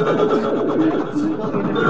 すいません。